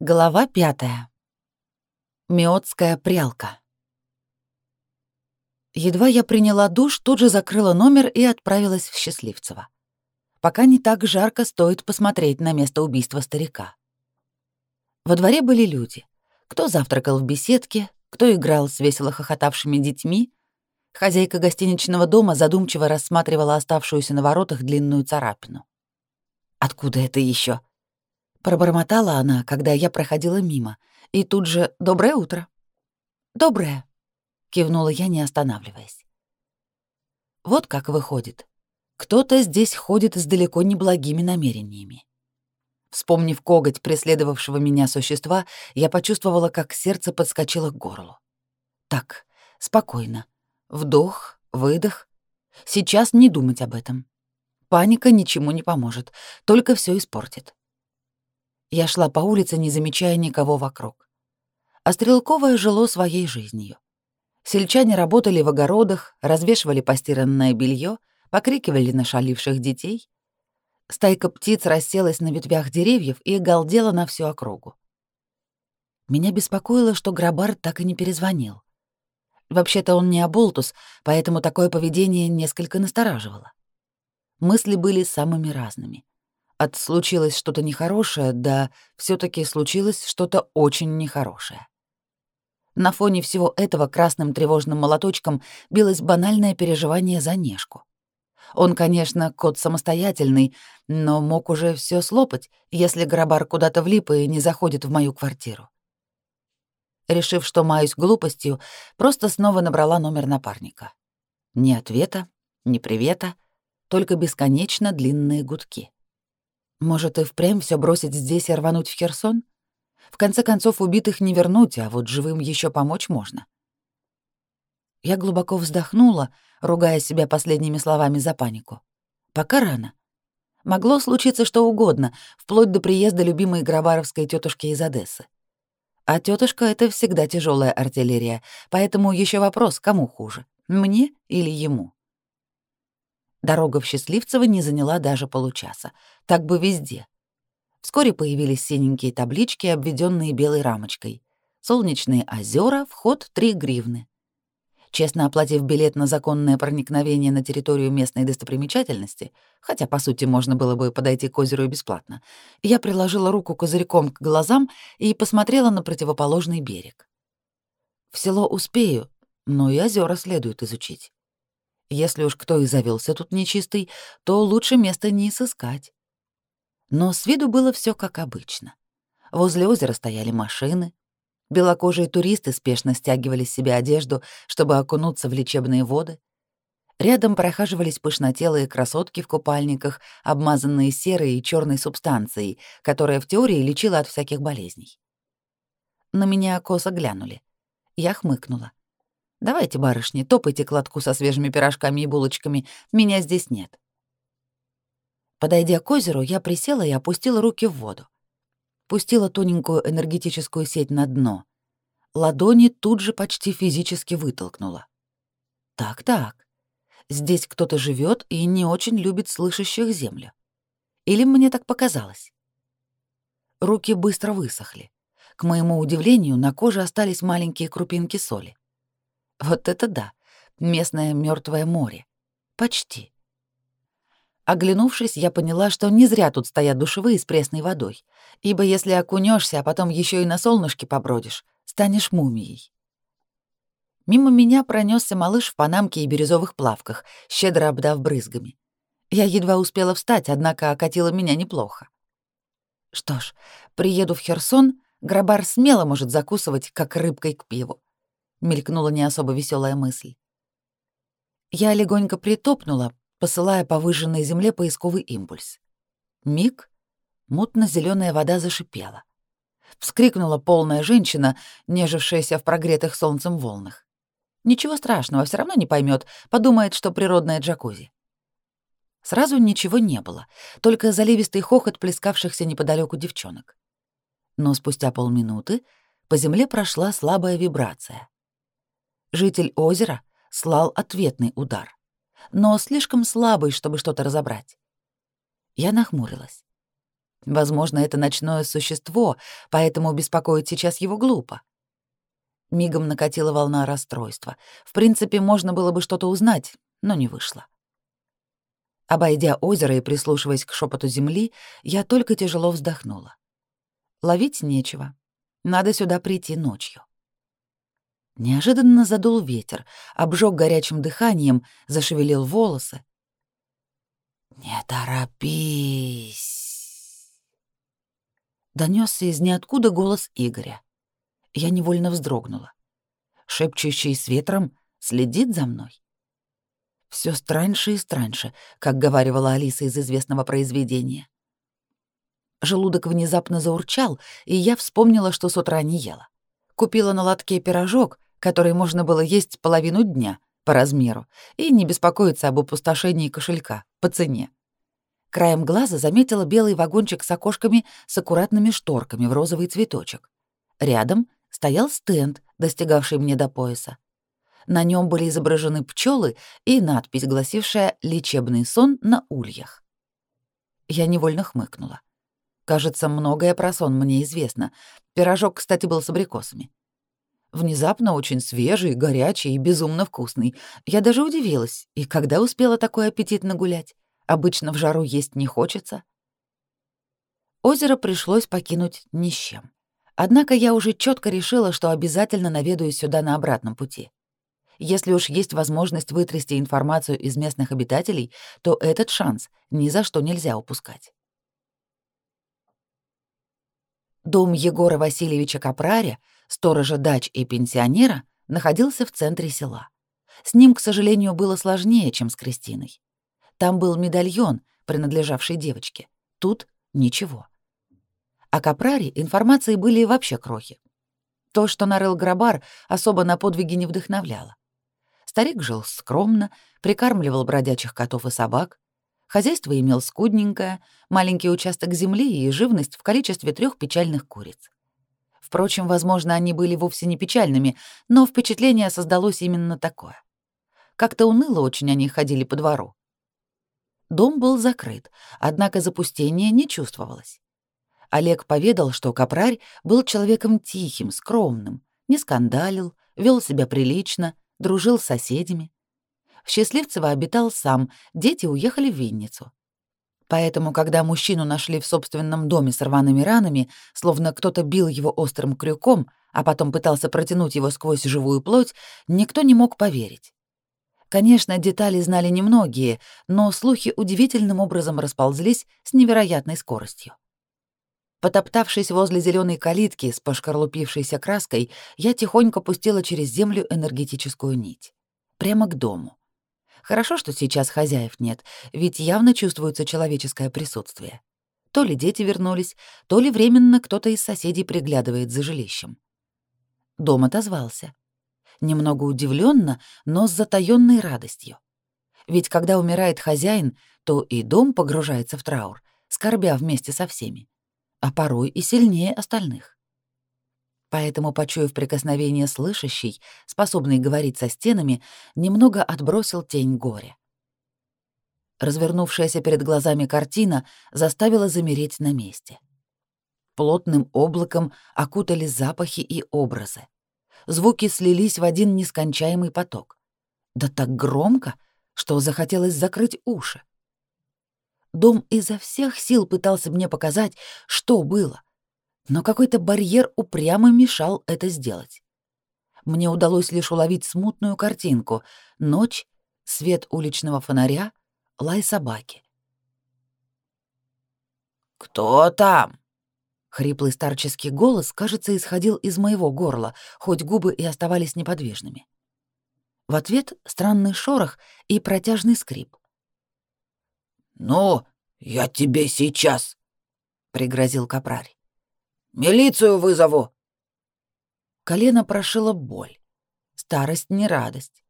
Глава пятая. Миотская прялка. Едва я приняла душ, тут же закрыла номер и отправилась в Счастливцево. Пока не так жарко, стоит посмотреть на место убийства старика. Во дворе были люди. Кто завтракал в беседке, кто играл с весело хохотавшими детьми. Хозяйка гостиничного дома задумчиво рассматривала оставшуюся на воротах длинную царапину. «Откуда это еще? Пробормотала она, когда я проходила мимо, и тут же «Доброе утро». «Доброе», — кивнула я, не останавливаясь. Вот как выходит. Кто-то здесь ходит с далеко не благими намерениями. Вспомнив коготь преследовавшего меня существа, я почувствовала, как сердце подскочило к горлу. Так, спокойно. Вдох, выдох. Сейчас не думать об этом. Паника ничему не поможет, только все испортит. Я шла по улице, не замечая никого вокруг. А жило своей жизнью. Сельчане работали в огородах, развешивали постиранное белье, покрикивали на шаливших детей. Стайка птиц расселась на ветвях деревьев и галдела на всю округу. Меня беспокоило, что Грабар так и не перезвонил. Вообще-то он не оболтус, поэтому такое поведение несколько настораживало. Мысли были самыми разными. От случилось что-то нехорошее, да все таки случилось что-то очень нехорошее. На фоне всего этого красным тревожным молоточком билось банальное переживание за Нешку. Он, конечно, кот самостоятельный, но мог уже все слопать, если Грабар куда-то влип и не заходит в мою квартиру. Решив, что маюсь глупостью, просто снова набрала номер напарника. Ни ответа, ни привета, только бесконечно длинные гудки. Может, и впрямь все бросить здесь и рвануть в Херсон? В конце концов, убитых не вернуть, а вот живым еще помочь можно. Я глубоко вздохнула, ругая себя последними словами за панику. Пока рано. Могло случиться что угодно, вплоть до приезда любимой грабаровской тетушки из Одессы. А тетушка это всегда тяжелая артиллерия, поэтому еще вопрос, кому хуже, мне или ему. Дорога в Счастливцево не заняла даже получаса. Так бы везде. Вскоре появились синенькие таблички, обведенные белой рамочкой. Солнечные озера, вход 3 гривны. Честно оплатив билет на законное проникновение на территорию местной достопримечательности, хотя, по сути, можно было бы подойти к озеру и бесплатно, я приложила руку козырьком к глазам и посмотрела на противоположный берег. В село успею, но и озера следует изучить. Если уж кто и завелся тут нечистый, то лучше места не сыскать. Но с виду было все как обычно. Возле озера стояли машины. Белокожие туристы спешно стягивали с себя одежду, чтобы окунуться в лечебные воды. Рядом прохаживались пышнотелые красотки в купальниках, обмазанные серой и черной субстанцией, которая в теории лечила от всяких болезней. На меня косо глянули. Я хмыкнула. Давайте, барышни, топайте к лотку со свежими пирожками и булочками. Меня здесь нет. Подойдя к озеру, я присела и опустила руки в воду. Пустила тоненькую энергетическую сеть на дно. Ладони тут же почти физически вытолкнула. Так-так. Здесь кто-то живет и не очень любит слышащих землю. Или мне так показалось? Руки быстро высохли. К моему удивлению, на коже остались маленькие крупинки соли. Вот это да, местное мертвое море. Почти. Оглянувшись, я поняла, что не зря тут стоят душевые с пресной водой, ибо если окунешься, а потом еще и на солнышке побродишь, станешь мумией. Мимо меня пронесся малыш в панамке и бирюзовых плавках, щедро обдав брызгами. Я едва успела встать, однако окатила меня неплохо. Что ж, приеду в Херсон, Грабар смело может закусывать, как рыбкой к пиву мелькнула не особо веселая мысль. Я легонько притопнула, посылая по выжженной земле поисковый импульс. Миг, мутно зеленая вода зашипела. Вскрикнула полная женщина, нежившаяся в прогретых солнцем волнах. Ничего страшного, все равно не поймет, подумает, что природная джакузи. Сразу ничего не было, только заливистый хохот плескавшихся неподалеку девчонок. Но спустя полминуты по земле прошла слабая вибрация. Житель озера слал ответный удар, но слишком слабый, чтобы что-то разобрать. Я нахмурилась. Возможно, это ночное существо, поэтому беспокоить сейчас его глупо. Мигом накатила волна расстройства. В принципе, можно было бы что-то узнать, но не вышло. Обойдя озеро и прислушиваясь к шепоту земли, я только тяжело вздохнула. Ловить нечего. Надо сюда прийти ночью. Неожиданно задул ветер, обжег горячим дыханием, зашевелил волосы. «Не торопись!» Донесся из ниоткуда голос Игоря. Я невольно вздрогнула. Шепчущий с ветром следит за мной. Все страньше и страньше, как говаривала Алиса из известного произведения. Желудок внезапно заурчал, и я вспомнила, что с утра не ела. Купила на лотке пирожок, который можно было есть половину дня по размеру, и не беспокоиться об опустошении кошелька по цене. Краем глаза заметила белый вагончик с окошками с аккуратными шторками в розовый цветочек. Рядом стоял стенд, достигавший мне до пояса. На нем были изображены пчелы и надпись, гласившая «Лечебный сон на ульях». Я невольно хмыкнула. Кажется, многое про сон мне известно. Пирожок, кстати, был с абрикосами. Внезапно очень свежий, горячий и безумно вкусный. Я даже удивилась. И когда успела такой аппетит нагулять? Обычно в жару есть не хочется. Озеро пришлось покинуть ни с чем. Однако я уже четко решила, что обязательно наведаю сюда на обратном пути. Если уж есть возможность вытрясти информацию из местных обитателей, то этот шанс ни за что нельзя упускать. Дом Егора Васильевича Капраря, сторожа дач и пенсионера, находился в центре села. С ним, к сожалению, было сложнее, чем с Кристиной. Там был медальон, принадлежавший девочке. Тут ничего. О Капраре информации были вообще крохи. То, что нарыл Грабар, особо на подвиги не вдохновляло. Старик жил скромно, прикармливал бродячих котов и собак, Хозяйство имел скудненькое, маленький участок земли и живность в количестве трех печальных куриц. Впрочем, возможно, они были вовсе не печальными, но впечатление создалось именно такое. Как-то уныло очень они ходили по двору. Дом был закрыт, однако запустения не чувствовалось. Олег поведал, что Капрарь был человеком тихим, скромным, не скандалил, вел себя прилично, дружил с соседями. В Счастливцево обитал сам, дети уехали в Винницу. Поэтому, когда мужчину нашли в собственном доме с рваными ранами, словно кто-то бил его острым крюком, а потом пытался протянуть его сквозь живую плоть, никто не мог поверить. Конечно, детали знали немногие, но слухи удивительным образом расползлись с невероятной скоростью. Потоптавшись возле зеленой калитки с пошкарлупившейся краской, я тихонько пустила через землю энергетическую нить. Прямо к дому. Хорошо, что сейчас хозяев нет, ведь явно чувствуется человеческое присутствие. То ли дети вернулись, то ли временно кто-то из соседей приглядывает за жилищем. Дом отозвался. Немного удивленно, но с затаённой радостью. Ведь когда умирает хозяин, то и дом погружается в траур, скорбя вместе со всеми, а порой и сильнее остальных. Поэтому, почуяв прикосновение слышащий, способный говорить со стенами, немного отбросил тень горя. Развернувшаяся перед глазами картина заставила замереть на месте. Плотным облаком окутали запахи и образы. Звуки слились в один нескончаемый поток. Да так громко, что захотелось закрыть уши. Дом изо всех сил пытался мне показать, что было, но какой-то барьер упрямо мешал это сделать. Мне удалось лишь уловить смутную картинку — ночь, свет уличного фонаря, лай собаки. «Кто там?» Хриплый старческий голос, кажется, исходил из моего горла, хоть губы и оставались неподвижными. В ответ странный шорох и протяжный скрип. «Ну, я тебе сейчас!» — пригрозил капрарь. Милицию вызову!» Колено прошило боль. Старость не радость.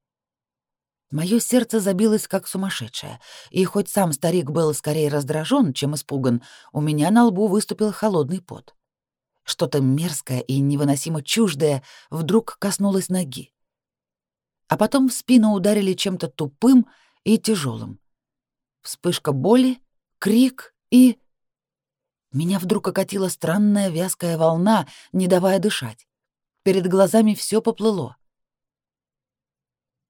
Мое сердце забилось как сумасшедшее, и хоть сам старик был скорее раздражен, чем испуган, у меня на лбу выступил холодный пот. Что-то мерзкое и невыносимо чуждое вдруг коснулось ноги. А потом в спину ударили чем-то тупым и тяжелым. Вспышка боли, крик и... Меня вдруг окатила странная вязкая волна, не давая дышать. Перед глазами все поплыло.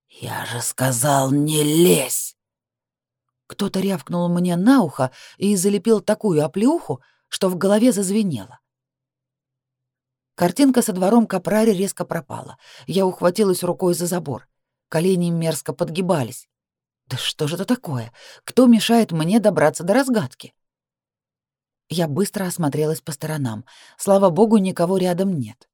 «Я же сказал, не лезь!» Кто-то рявкнул мне на ухо и залепил такую оплеуху, что в голове зазвенело. Картинка со двором Капрари резко пропала. Я ухватилась рукой за забор. Колени мерзко подгибались. Да что же это такое? Кто мешает мне добраться до разгадки? Я быстро осмотрелась по сторонам. Слава богу, никого рядом нет.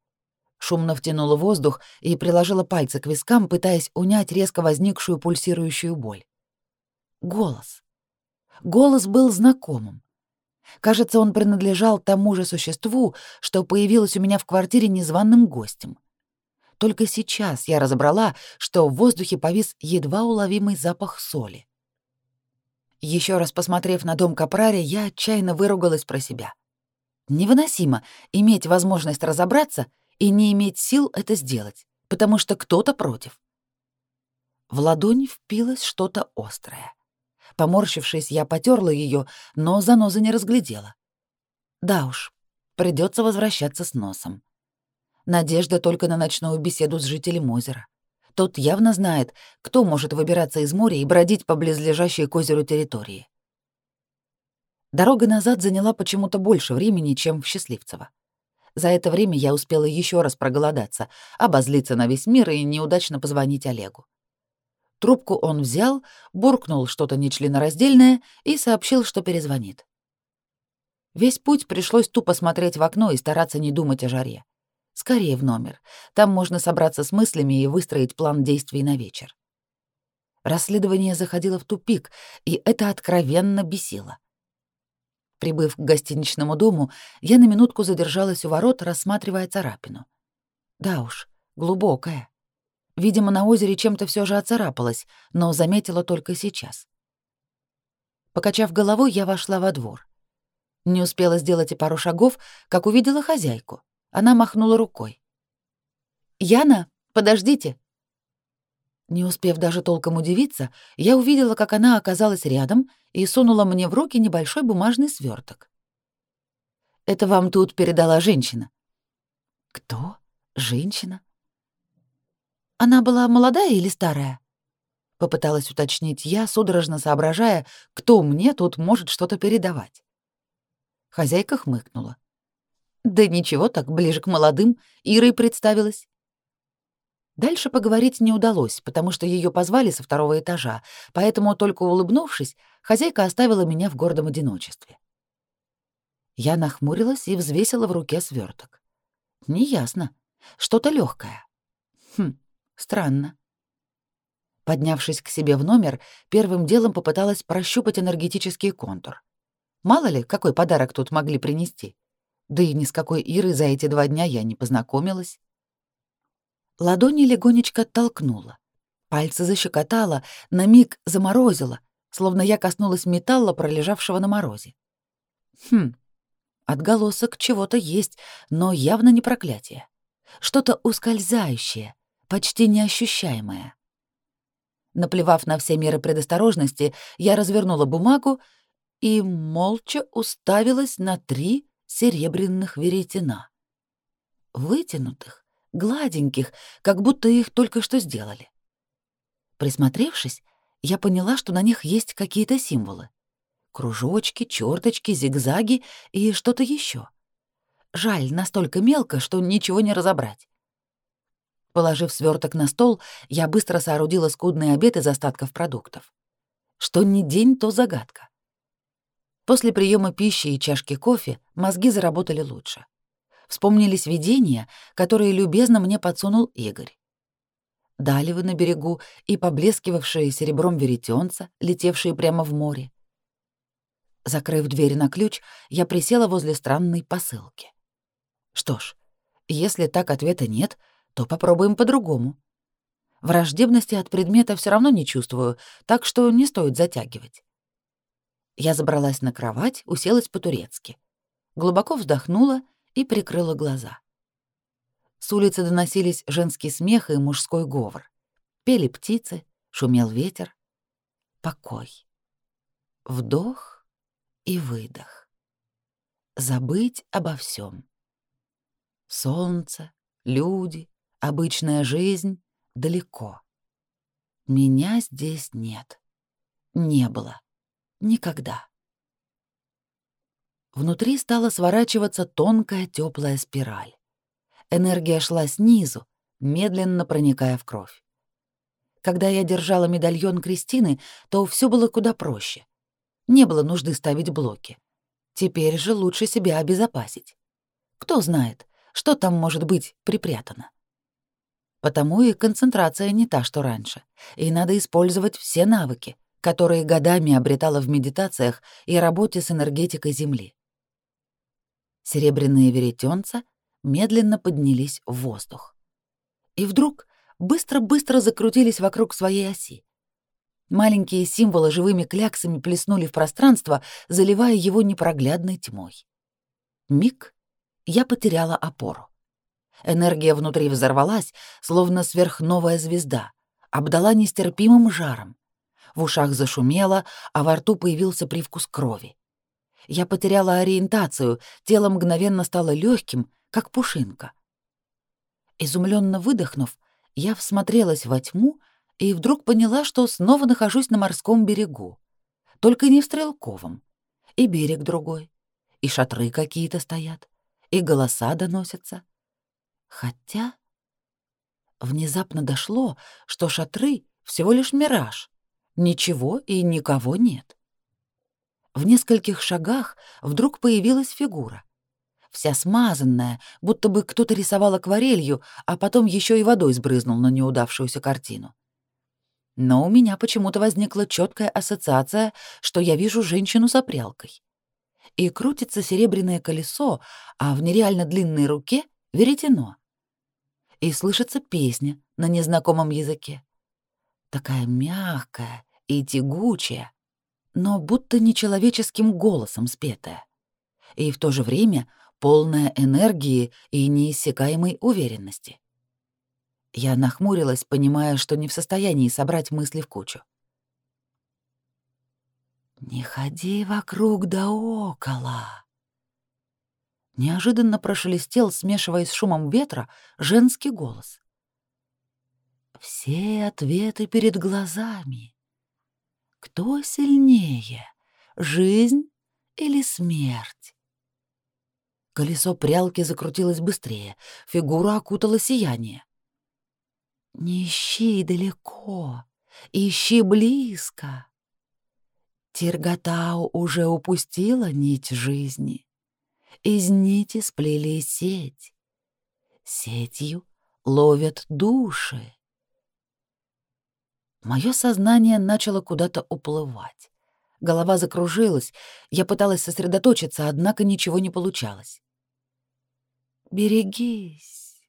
Шумно втянула воздух и приложила пальцы к вискам, пытаясь унять резко возникшую пульсирующую боль. Голос. Голос был знакомым. Кажется, он принадлежал тому же существу, что появилось у меня в квартире незваным гостем. Только сейчас я разобрала, что в воздухе повис едва уловимый запах соли. Еще раз посмотрев на дом Капрари, я отчаянно выругалась про себя. Невыносимо иметь возможность разобраться и не иметь сил это сделать, потому что кто-то против. В ладонь впилось что-то острое. Поморщившись, я потерла ее, но занозы не разглядела. Да уж, придется возвращаться с носом. Надежда только на ночную беседу с жителем озера. Тот явно знает, кто может выбираться из моря и бродить по близлежащей к озеру территории. Дорога назад заняла почему-то больше времени, чем в Счастливцево. За это время я успела еще раз проголодаться, обозлиться на весь мир и неудачно позвонить Олегу. Трубку он взял, буркнул что-то нечленораздельное и сообщил, что перезвонит. Весь путь пришлось тупо смотреть в окно и стараться не думать о жаре. Скорее в номер. Там можно собраться с мыслями и выстроить план действий на вечер. Расследование заходило в тупик, и это откровенно бесило. Прибыв к гостиничному дому, я на минутку задержалась у ворот, рассматривая царапину. Да уж, глубокая. Видимо, на озере чем-то все же оцарапалась, но заметила только сейчас. Покачав головой, я вошла во двор. Не успела сделать и пару шагов, как увидела хозяйку. Она махнула рукой. «Яна, подождите!» Не успев даже толком удивиться, я увидела, как она оказалась рядом и сунула мне в руки небольшой бумажный сверток. «Это вам тут передала женщина». «Кто? Женщина?» Она была молодая или старая? Попыталась уточнить я, судорожно соображая, кто мне тут может что-то передавать. Хозяйка хмыкнула. Да ничего, так ближе к молодым, Ирой представилась. Дальше поговорить не удалось, потому что ее позвали со второго этажа, поэтому, только улыбнувшись, хозяйка оставила меня в гордом одиночестве. Я нахмурилась и взвесила в руке сверток. Неясно. Что-то легкое. Хм, Странно. Поднявшись к себе в номер, первым делом попыталась прощупать энергетический контур. Мало ли, какой подарок тут могли принести. Да и ни с какой Ирой за эти два дня я не познакомилась. Ладони легонечко оттолкнула. Пальцы защекотала, на миг заморозила, словно я коснулась металла, пролежавшего на морозе. Хм, отголосок чего-то есть, но явно не проклятие. Что-то ускользающее, почти неощущаемое. Наплевав на все меры предосторожности, я развернула бумагу и молча уставилась на три серебряных веретена. Вытянутых, гладеньких, как будто их только что сделали. Присмотревшись, я поняла, что на них есть какие-то символы. Кружочки, черточки, зигзаги и что-то еще. Жаль, настолько мелко, что ничего не разобрать. Положив сверток на стол, я быстро соорудила скудный обед из остатков продуктов. Что ни день, то загадка. После приема пищи и чашки кофе мозги заработали лучше. Вспомнились видения, которые любезно мне подсунул Игорь. Далевы на берегу и поблескивавшие серебром веретенца, летевшие прямо в море. Закрыв дверь на ключ, я присела возле странной посылки. Что ж, если так ответа нет — то попробуем по-другому. Враждебности от предмета все равно не чувствую, так что не стоит затягивать. Я забралась на кровать, уселась по-турецки. Глубоко вздохнула и прикрыла глаза. С улицы доносились женский смех и мужской говор. Пели птицы, шумел ветер. Покой. Вдох и выдох. Забыть обо всем. Солнце, люди, обычная жизнь далеко. Меня здесь нет. Не было. Никогда. Внутри стала сворачиваться тонкая теплая спираль. Энергия шла снизу, медленно проникая в кровь. Когда я держала медальон Кристины, то все было куда проще. Не было нужды ставить блоки. Теперь же лучше себя обезопасить. Кто знает, что там может быть припрятано. Потому и концентрация не та, что раньше, и надо использовать все навыки, которые годами обретала в медитациях и работе с энергетикой Земли. Серебряные веретенца медленно поднялись в воздух. И вдруг быстро-быстро закрутились вокруг своей оси. Маленькие символы живыми кляксами плеснули в пространство, заливая его непроглядной тьмой. Миг я потеряла опору. Энергия внутри взорвалась, словно сверхновая звезда, обдала нестерпимым жаром. В ушах зашумело, а во рту появился привкус крови. Я потеряла ориентацию, тело мгновенно стало легким, как пушинка. Изумленно выдохнув, я всмотрелась во тьму и вдруг поняла, что снова нахожусь на морском берегу. Только не в Стрелковом. И берег другой, и шатры какие-то стоят, и голоса доносятся. Хотя внезапно дошло, что шатры — всего лишь мираж. Ничего и никого нет. В нескольких шагах вдруг появилась фигура. Вся смазанная, будто бы кто-то рисовал акварелью, а потом еще и водой сбрызнул на неудавшуюся картину. Но у меня почему-то возникла четкая ассоциация, что я вижу женщину с опрялкой. И крутится серебряное колесо, а в нереально длинной руке — веретено. И слышится песня на незнакомом языке. Такая мягкая и тягучая, но будто нечеловеческим голосом спетая. И в то же время полная энергии и неиссякаемой уверенности. Я нахмурилась, понимая, что не в состоянии собрать мысли в кучу. «Не ходи вокруг да около!» Неожиданно прошелестел, смешиваясь с шумом ветра, женский голос. «Все ответы перед глазами. Кто сильнее, жизнь или смерть? Колесо прялки закрутилось быстрее, фигура окутала сияние. Не ищи далеко, ищи близко. Тиргатау уже упустила нить жизни. Из нити сплели сеть. Сетью ловят души. Мое сознание начало куда-то уплывать. Голова закружилась, я пыталась сосредоточиться, однако ничего не получалось. «Берегись!»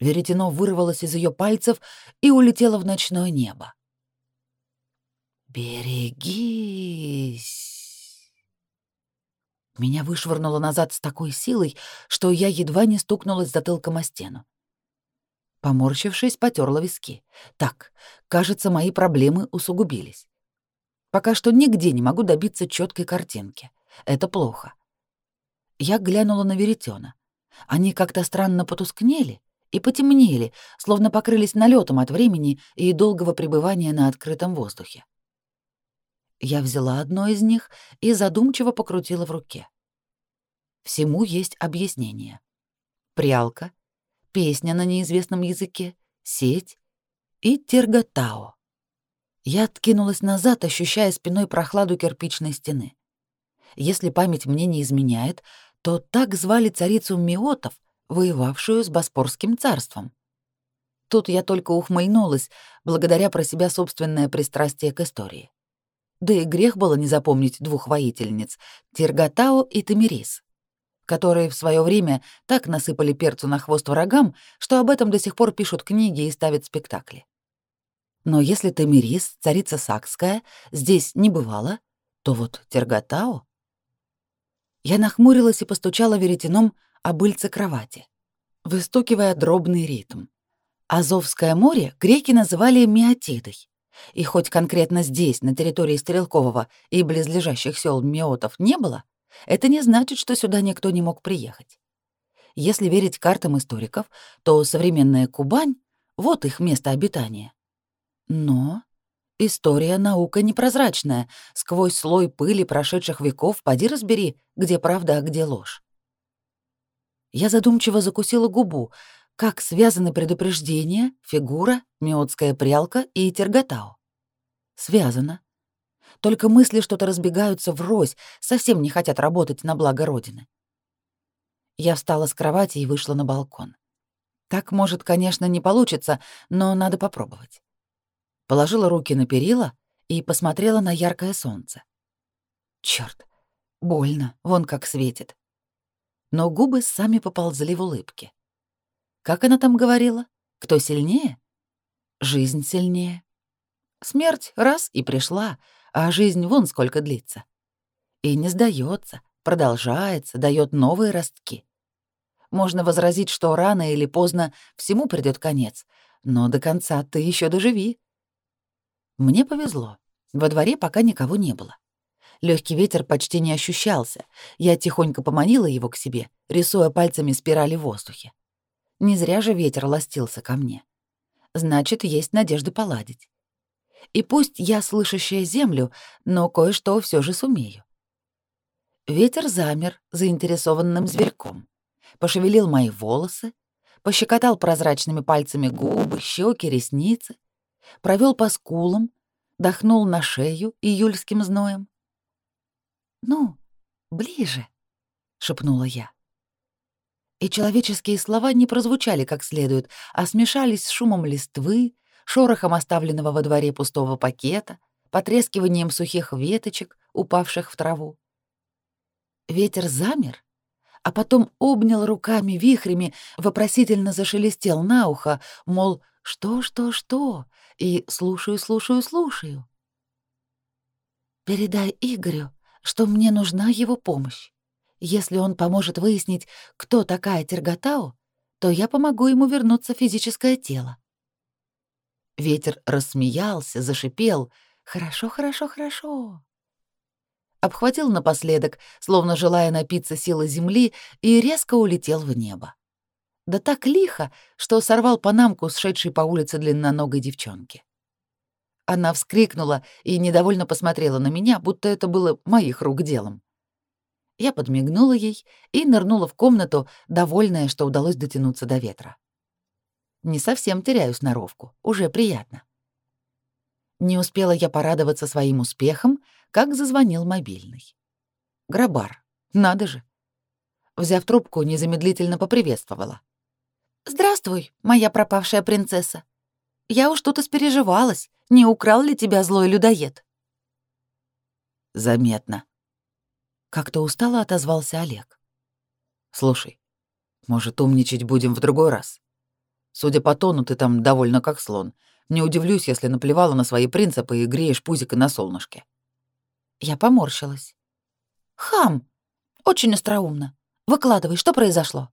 Веретено вырвалось из ее пальцев и улетело в ночное небо. «Берегись!» Меня вышвырнуло назад с такой силой, что я едва не стукнулась затылком о стену. Поморщившись, потерла виски. Так, кажется, мои проблемы усугубились. Пока что нигде не могу добиться четкой картинки. Это плохо. Я глянула на веретена. Они как-то странно потускнели и потемнели, словно покрылись налетом от времени и долгого пребывания на открытом воздухе. Я взяла одно из них и задумчиво покрутила в руке. Всему есть объяснение. Прялка песня на неизвестном языке, сеть и терготао. Я откинулась назад, ощущая спиной прохладу кирпичной стены. Если память мне не изменяет, то так звали царицу Миотов, воевавшую с Боспорским царством. Тут я только ухмыльнулась, благодаря про себя собственное пристрастие к истории. Да и грех было не запомнить двух воительниц — Тиргатао и Тамирис которые в свое время так насыпали перцу на хвост врагам, что об этом до сих пор пишут книги и ставят спектакли. Но если Тамирис, царица Сакская, здесь не бывала, то вот Терготао... Я нахмурилась и постучала веретеном о быльце кровати, выстукивая дробный ритм. Азовское море греки называли Миотидой. И хоть конкретно здесь, на территории Стрелкового и близлежащих сел Миотов не было, это не значит, что сюда никто не мог приехать. Если верить картам историков, то современная Кубань — вот их место обитания. Но история — наука непрозрачная, сквозь слой пыли прошедших веков поди разбери, где правда, а где ложь. Я задумчиво закусила губу, как связаны предупреждения, фигура, миотская прялка и терготау. Связано. Только мысли что-то разбегаются врозь, совсем не хотят работать на благо Родины. Я встала с кровати и вышла на балкон. Так, может, конечно, не получится, но надо попробовать. Положила руки на перила и посмотрела на яркое солнце. Чёрт, больно, вон как светит. Но губы сами поползли в улыбке. Как она там говорила? Кто сильнее? Жизнь сильнее. Смерть раз и пришла, а жизнь вон сколько длится. И не сдается, продолжается, дает новые ростки. Можно возразить, что рано или поздно всему придет конец, но до конца ты еще доживи. Мне повезло. Во дворе пока никого не было. Легкий ветер почти не ощущался. Я тихонько поманила его к себе, рисуя пальцами спирали в воздухе. Не зря же ветер ластился ко мне. Значит, есть надежда поладить. И пусть я слышащая землю, но кое-что все же сумею. Ветер замер заинтересованным зверьком пошевелил мои волосы, пощекотал прозрачными пальцами губы, щеки, ресницы, провел по скулам, дохнул на шею июльским зноем. «Ну, ближе», — шепнула я. И человеческие слова не прозвучали как следует, а смешались с шумом листвы, шорохом оставленного во дворе пустого пакета, потрескиванием сухих веточек, упавших в траву. Ветер замер, а потом обнял руками вихрями, вопросительно зашелестел на ухо, мол, что, что, что, и слушаю, слушаю, слушаю. «Передай Игорю, что мне нужна его помощь. Если он поможет выяснить, кто такая Терготау, то я помогу ему вернуться в физическое тело». Ветер рассмеялся, зашипел. «Хорошо, хорошо, хорошо» обхватил напоследок, словно желая напиться силы земли, и резко улетел в небо. Да так лихо, что сорвал панамку, сшедшей по улице длинноногой девчонки. Она вскрикнула и недовольно посмотрела на меня, будто это было моих рук делом. Я подмигнула ей и нырнула в комнату, довольная, что удалось дотянуться до ветра. Не совсем теряю сноровку, уже приятно. Не успела я порадоваться своим успехом, как зазвонил мобильный. Грабар, надо же. Взяв трубку, незамедлительно поприветствовала. «Здравствуй, моя пропавшая принцесса. Я уж тут испереживалась, не украл ли тебя злой людоед?» «Заметно». Как-то устало отозвался Олег. «Слушай, может, умничать будем в другой раз? Судя по тону, ты там довольно как слон. Не удивлюсь, если наплевала на свои принципы и греешь пузико на солнышке». Я поморщилась. «Хам! Очень остроумно. Выкладывай, что произошло?»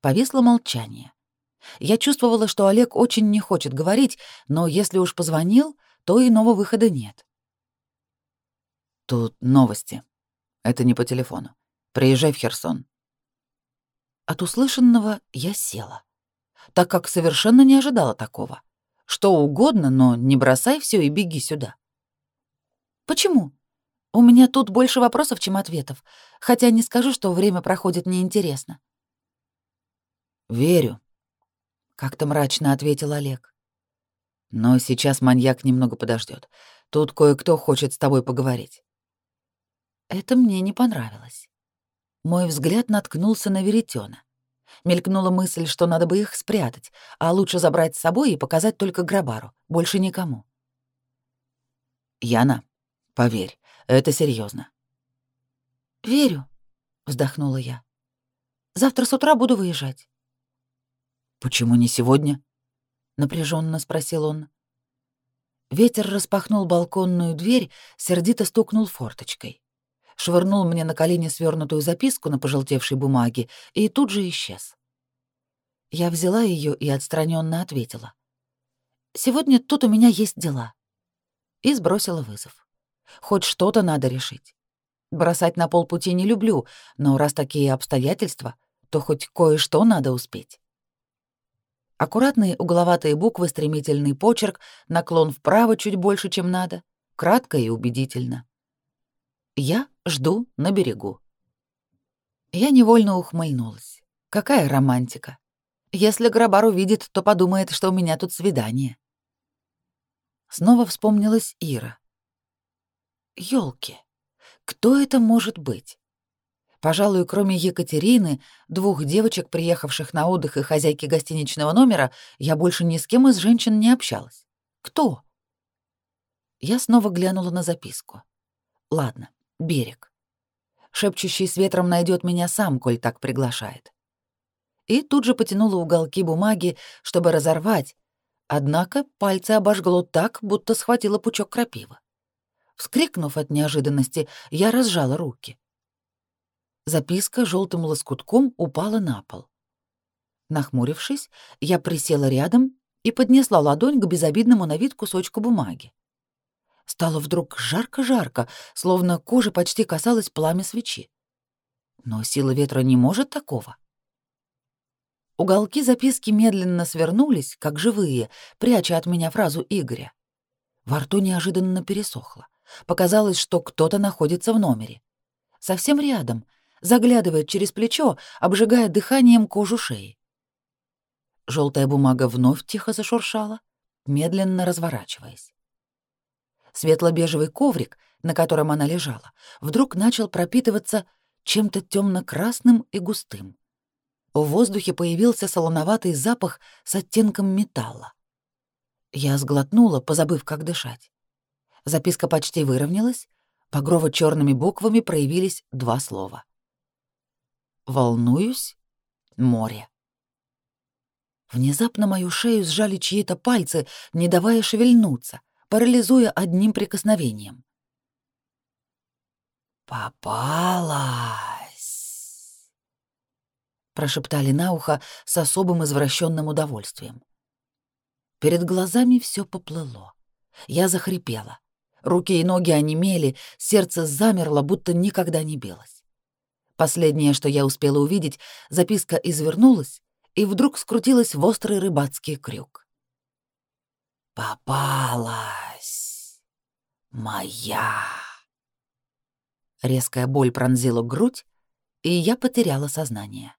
Повисло молчание. Я чувствовала, что Олег очень не хочет говорить, но если уж позвонил, то иного выхода нет. «Тут новости. Это не по телефону. Приезжай в Херсон». От услышанного я села, так как совершенно не ожидала такого. Что угодно, но не бросай все и беги сюда. Почему? У меня тут больше вопросов, чем ответов, хотя не скажу, что время проходит неинтересно. Верю, как-то мрачно ответил Олег. Но сейчас маньяк немного подождет. Тут кое-кто хочет с тобой поговорить. Это мне не понравилось. Мой взгляд наткнулся на веретена. Мелькнула мысль, что надо бы их спрятать, а лучше забрать с собой и показать только Грабару, больше никому. Яна, Поверь, это серьезно. Верю, вздохнула я. Завтра с утра буду выезжать. Почему не сегодня? напряженно спросил он. Ветер распахнул балконную дверь, сердито стукнул форточкой. Швырнул мне на колени свернутую записку на пожелтевшей бумаге и тут же исчез. Я взяла ее и отстраненно ответила. «Сегодня тут у меня есть дела». И сбросила вызов. Хоть что-то надо решить. Бросать на полпути не люблю, но раз такие обстоятельства, то хоть кое-что надо успеть. Аккуратные угловатые буквы, стремительный почерк, наклон вправо чуть больше, чем надо, кратко и убедительно. Я жду на берегу. Я невольно ухмыльнулась. Какая романтика. Если Грабар увидит, то подумает, что у меня тут свидание. Снова вспомнилась Ира. Ёлки, кто это может быть? Пожалуй, кроме Екатерины, двух девочек, приехавших на отдых и хозяйки гостиничного номера, я больше ни с кем из женщин не общалась. Кто? Я снова глянула на записку. Ладно, берег. Шепчущий с ветром найдет меня сам, коль так приглашает. И тут же потянула уголки бумаги, чтобы разорвать, однако пальцы обожгло так, будто схватила пучок крапивы. Вскрикнув от неожиданности, я разжала руки. Записка желтым лоскутком упала на пол. Нахмурившись, я присела рядом и поднесла ладонь к безобидному на вид кусочку бумаги. Стало вдруг жарко-жарко, словно кожа почти касалась пламя свечи. Но сила ветра не может такого. Уголки записки медленно свернулись, как живые, пряча от меня фразу Игоря. Во рту неожиданно пересохло. Показалось, что кто-то находится в номере. Совсем рядом, заглядывает через плечо, обжигая дыханием кожу шеи. Желтая бумага вновь тихо зашуршала, медленно разворачиваясь. Светло-бежевый коврик, на котором она лежала, вдруг начал пропитываться чем-то темно-красным и густым. В воздухе появился солоноватый запах с оттенком металла. Я сглотнула, позабыв, как дышать. Записка почти выровнялась, багрово-черными буквами проявились два слова. «Волнуюсь. Море». Внезапно мою шею сжали чьи-то пальцы, не давая шевельнуться, парализуя одним прикосновением. «Попалась!» — прошептали на ухо с особым извращенным удовольствием. Перед глазами все поплыло. Я захрипела. Руки и ноги онемели, сердце замерло, будто никогда не билось. Последнее, что я успела увидеть, записка извернулась и вдруг скрутилась в острый рыбацкий крюк. «Попалась! Моя!» Резкая боль пронзила грудь, и я потеряла сознание.